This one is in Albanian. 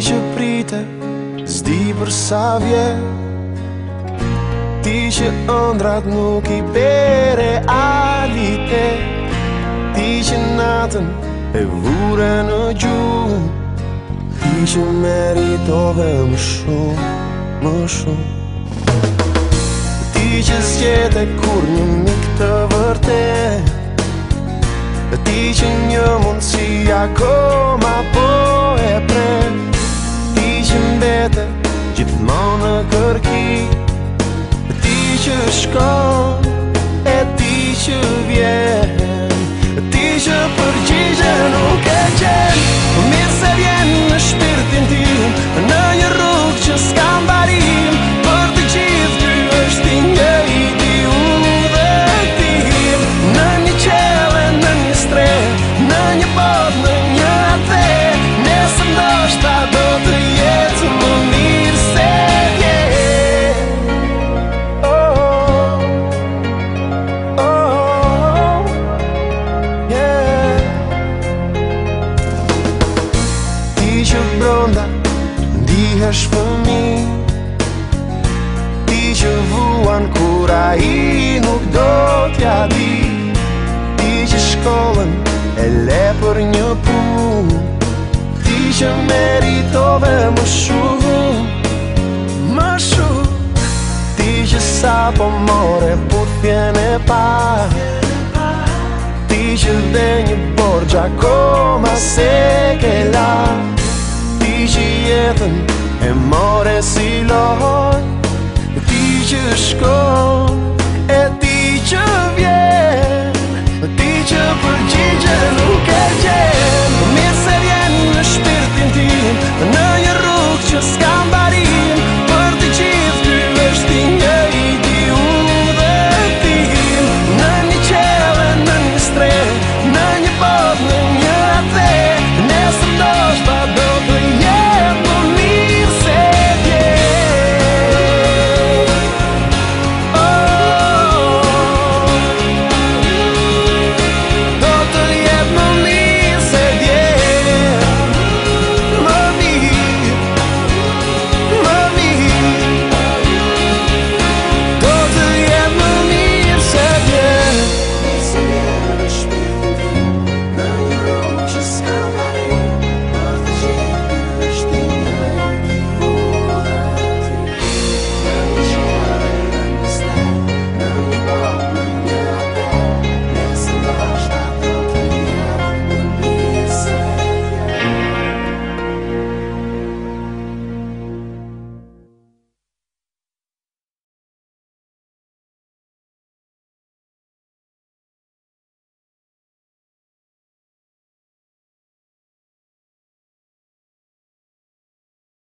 që prite, zdi për sa vje Ti që ëndrat nuk i bere alite Ti që natën e vure në gjuh Ti që meritove më shumë, më shumë Ti që zgjete e kur një mik të vërte Ti që një mundësia koma po vete Gjithmonë në kërki Ti që shko E ti që është fëmi Ti që vuan kura i nuk do t'ja di Ti që shkollën e le për një pun Ti që meritove më shumë Më shumë Ti që sa po more putjen e pa Ti që dhe një borgja koma se ke la Ti që jetën more si loj Ti